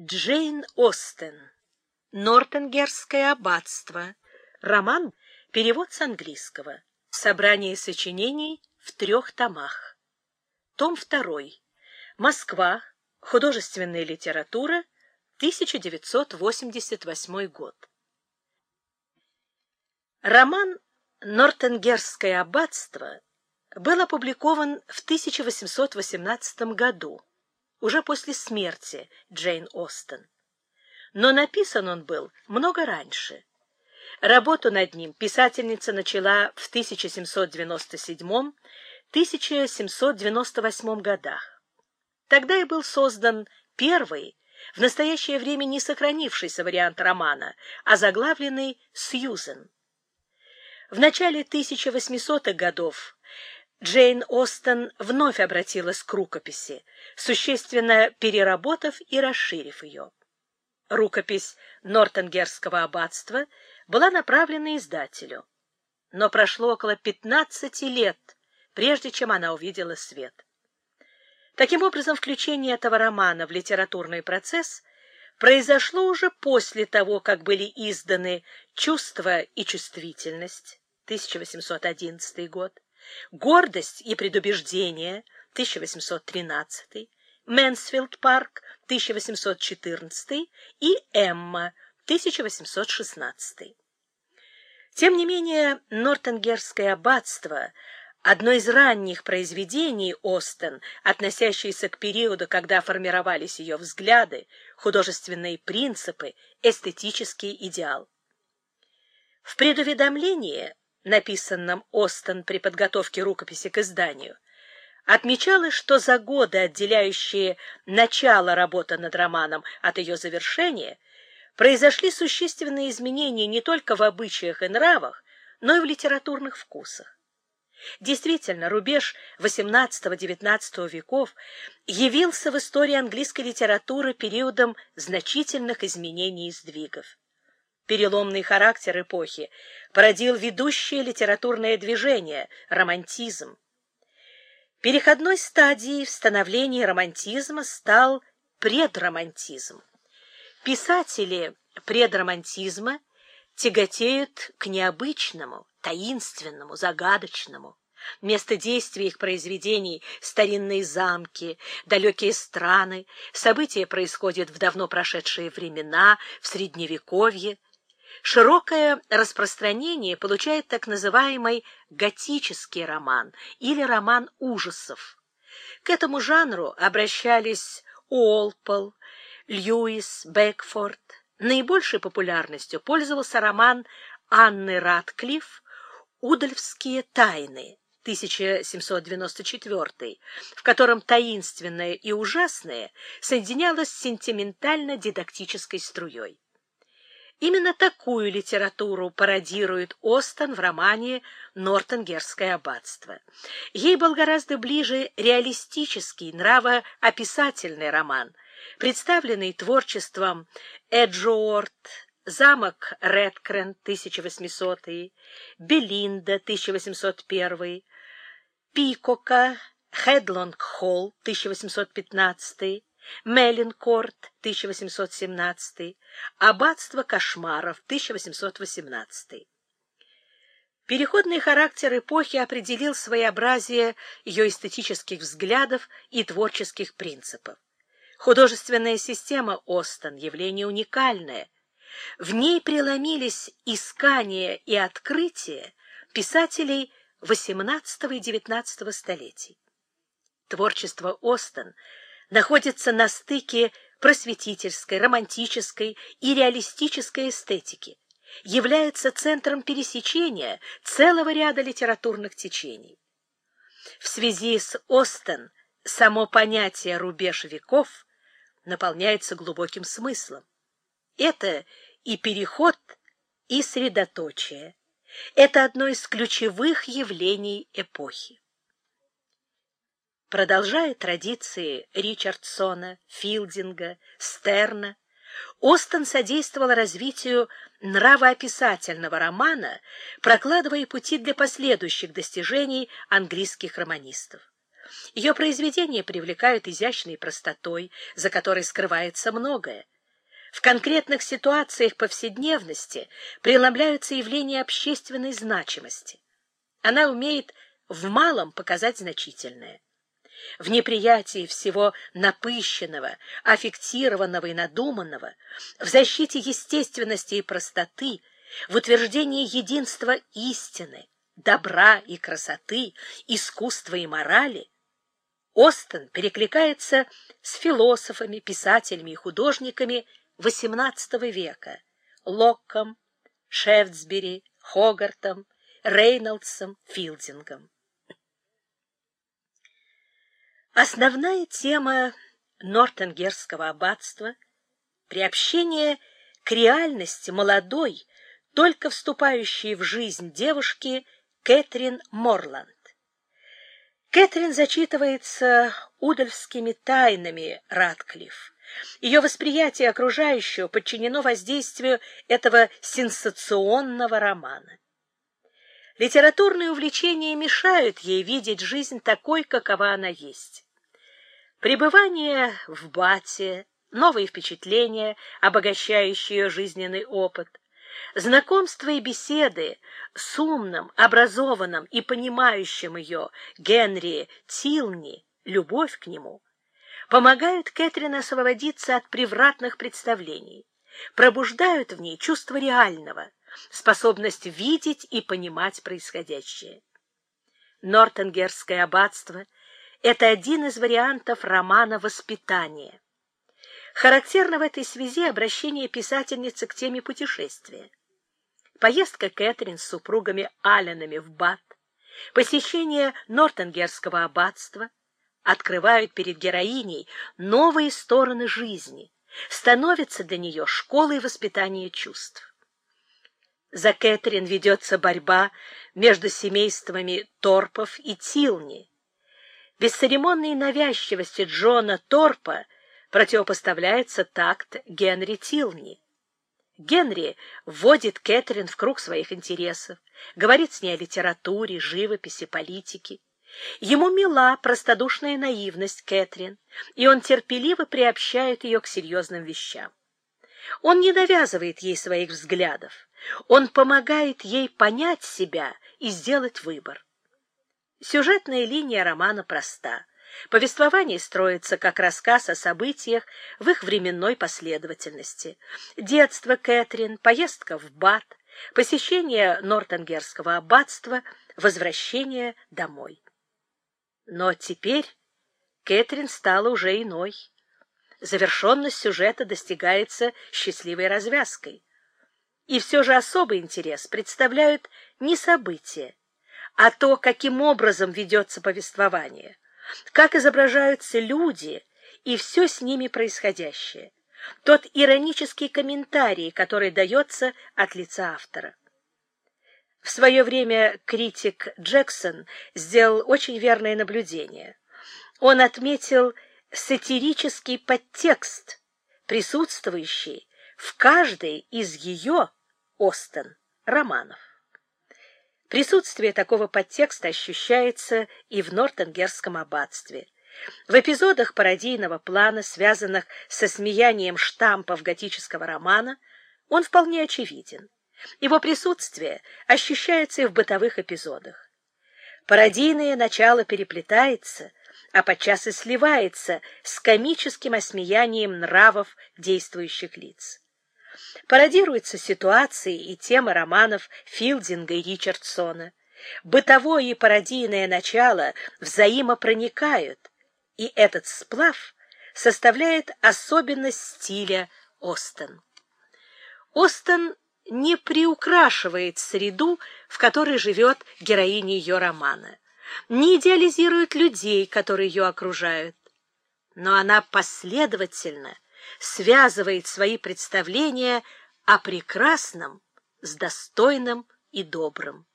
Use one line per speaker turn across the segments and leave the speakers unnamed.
Джейн Остен. Нортенгерское аббатство. Роман. Перевод с английского. Собрание сочинений в трех томах. Том 2. Москва. Художественная литература. 1988 год. Роман «Нортенгерское аббатство» был опубликован в 1818 году уже после смерти Джейн Остен. Но написан он был много раньше. Работу над ним писательница начала в 1797-1798 годах. Тогда и был создан первый, в настоящее время не сохранившийся вариант романа, а заглавленный «Сьюзен». В начале 1800-х годов Джейн Остен вновь обратилась к рукописи, существенно переработав и расширив ее. Рукопись Нортенгерского аббатства была направлена издателю. Но прошло около 15 лет, прежде чем она увидела свет. Таким образом, включение этого романа в литературный процесс произошло уже после того, как были изданы «Чувство и чувствительность» 1811 год, Гордость и предубеждение. 1813, Мэнсфилд парк. 1814 и Эмма. 1816. Тем не менее, Нортенгерское аббатство одно из ранних произведений Остен, относящееся к периоду, когда формировались ее взгляды, художественные принципы, эстетический идеал. В предуведомлении написанном Остен при подготовке рукописи к изданию, отмечалось, что за годы, отделяющие начало работы над романом от ее завершения, произошли существенные изменения не только в обычаях и нравах, но и в литературных вкусах. Действительно, рубеж XVIII-XIX веков явился в истории английской литературы периодом значительных изменений и сдвигов. Переломный характер эпохи породил ведущее литературное движение – романтизм. Переходной стадией в становлении романтизма стал предромантизм. Писатели предромантизма тяготеют к необычному, таинственному, загадочному. Место действия их произведений — старинные замки, далекие страны, события происходят в давно прошедшие времена, в Средневековье, Широкое распространение получает так называемый готический роман или роман ужасов. К этому жанру обращались Уолпол, Льюис, Бекфорд. Наибольшей популярностью пользовался роман Анны Ратклифф «Удальфские тайны» 1794, в котором таинственное и ужасное соединялось с сентиментально-дидактической струей. Именно такую литературу пародирует Остен в романе «Нортенгерское аббатство». Ей был гораздо ближе реалистический, нравоописательный роман, представленный творчеством Эджуорт, замок Редкрен 1800, Белинда 1801, Пикока, Хедлонг-Холл 1815, Меллинкорт, 1817, Аббатство кошмаров, 1818. Переходный характер эпохи определил своеобразие ее эстетических взглядов и творческих принципов. Художественная система Остен – явление уникальное. В ней преломились искания и открытия писателей XVIII и XIX столетий. Творчество Остен – находится на стыке просветительской, романтической и реалистической эстетики, является центром пересечения целого ряда литературных течений. В связи с Остен само понятие «рубеж веков» наполняется глубоким смыслом. Это и переход, и средоточие. Это одно из ключевых явлений эпохи. Продолжая традиции Ричардсона, Филдинга, Стерна, Остен содействовал развитию нравоописательного романа, прокладывая пути для последующих достижений английских романистов. Ее произведения привлекают изящной простотой, за которой скрывается многое. В конкретных ситуациях повседневности преломляются явления общественной значимости. Она умеет в малом показать значительное. В неприятии всего напыщенного, аффектированного и надуманного, в защите естественности и простоты, в утверждении единства истины, добра и красоты, искусства и морали, Остен перекликается с философами, писателями и художниками XVIII века Локком, Шефтсбери, Хогартом, Рейнольдсом, Филдингом. Основная тема Нортенгерского аббатства — приобщение к реальности молодой, только вступающей в жизнь девушки Кэтрин Морланд. Кэтрин зачитывается удальскими тайнами Ратклифф. Ее восприятие окружающего подчинено воздействию этого сенсационного романа. Литературные увлечения мешают ей видеть жизнь такой, какова она есть. Пребывание в Бате, новые впечатления, обогащающие жизненный опыт, знакомство и беседы с умным, образованным и понимающим ее Генри Тилни, любовь к нему, помогают Кэтрин освободиться от превратных представлений, пробуждают в ней чувство реального, способность видеть и понимать происходящее. Нортенгерское аббатство — это один из вариантов романа «Воспитание». Характерно в этой связи обращение писательницы к теме путешествия. Поездка Кэтрин с супругами Алленами в Бат, посещение Нортенгерского аббатства открывают перед героиней новые стороны жизни, становятся для нее школой воспитания чувств. За Кэтрин ведется борьба между семействами Торпов и Тилни, Бесцеремонной навязчивости Джона Торпа противопоставляется такт Генри Тилни. Генри вводит Кэтрин в круг своих интересов, говорит с ней о литературе, живописи, политике. Ему мила простодушная наивность Кэтрин, и он терпеливо приобщает ее к серьезным вещам. Он не навязывает ей своих взглядов, он помогает ей понять себя и сделать выбор. Сюжетная линия романа проста. Повествование строится как рассказ о событиях в их временной последовательности. Детство Кэтрин, поездка в Бат, посещение Нортенгерского аббатства, возвращение домой. Но теперь Кэтрин стала уже иной. Завершенность сюжета достигается счастливой развязкой. И все же особый интерес представляют не события, а то, каким образом ведется повествование, как изображаются люди и все с ними происходящее, тот иронический комментарий, который дается от лица автора. В свое время критик Джексон сделал очень верное наблюдение. Он отметил сатирический подтекст, присутствующий в каждой из ее, Остен, романов. Присутствие такого подтекста ощущается и в Нортенгерском аббатстве. В эпизодах пародийного плана, связанных со смеянием штампов готического романа, он вполне очевиден. Его присутствие ощущается и в бытовых эпизодах. Пародийное начало переплетается, а подчас и сливается с комическим осмеянием нравов действующих лиц пародируются ситуации и темы романов Филдинга и Ричардсона. Бытовое и пародийное начало взаимопроникают, и этот сплав составляет особенность стиля Остен. Остен не приукрашивает среду, в которой живет героиня ее романа, не идеализирует людей, которые ее окружают, но она последовательно связывает свои представления о прекрасном с достойным и добрым.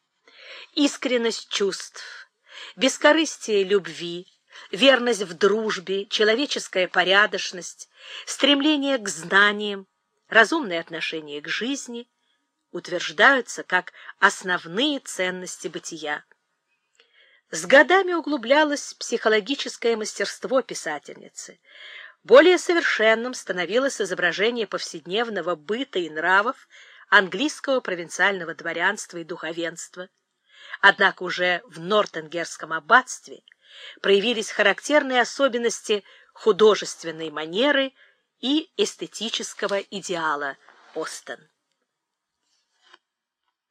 Искренность чувств, бескорыстие любви, верность в дружбе, человеческая порядочность, стремление к знаниям, разумное отношение к жизни утверждаются как основные ценности бытия. С годами углублялось психологическое мастерство писательницы. Более совершенным становилось изображение повседневного быта и нравов английского провинциального дворянства и духовенства. Однако уже в Нортенгерском аббатстве проявились характерные особенности художественной манеры и эстетического идеала Остен.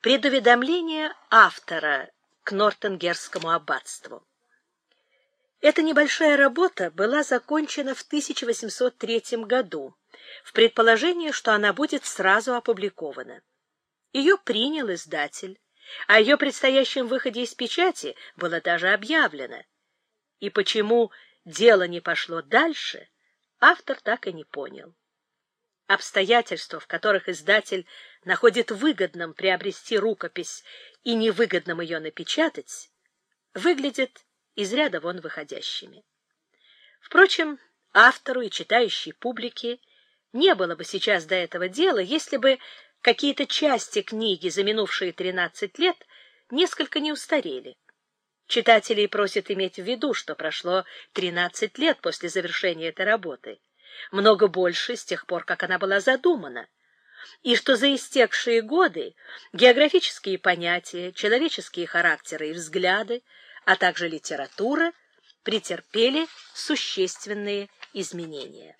Предуведомление автора к Нортенгерскому аббатству Эта небольшая работа была закончена в 1803 году в предположении, что она будет сразу опубликована. Ее принял издатель, о ее предстоящем выходе из печати было даже объявлено. И почему дело не пошло дальше, автор так и не понял. Обстоятельства, в которых издатель находит выгодным приобрести рукопись и невыгодным ее напечатать, выглядят из ряда вон выходящими. Впрочем, автору и читающей публике не было бы сейчас до этого дела, если бы какие-то части книги за минувшие 13 лет несколько не устарели. Читателей просят иметь в виду, что прошло 13 лет после завершения этой работы, много больше с тех пор, как она была задумана, и что за истекшие годы географические понятия, человеческие характеры и взгляды, а также литература претерпели существенные изменения.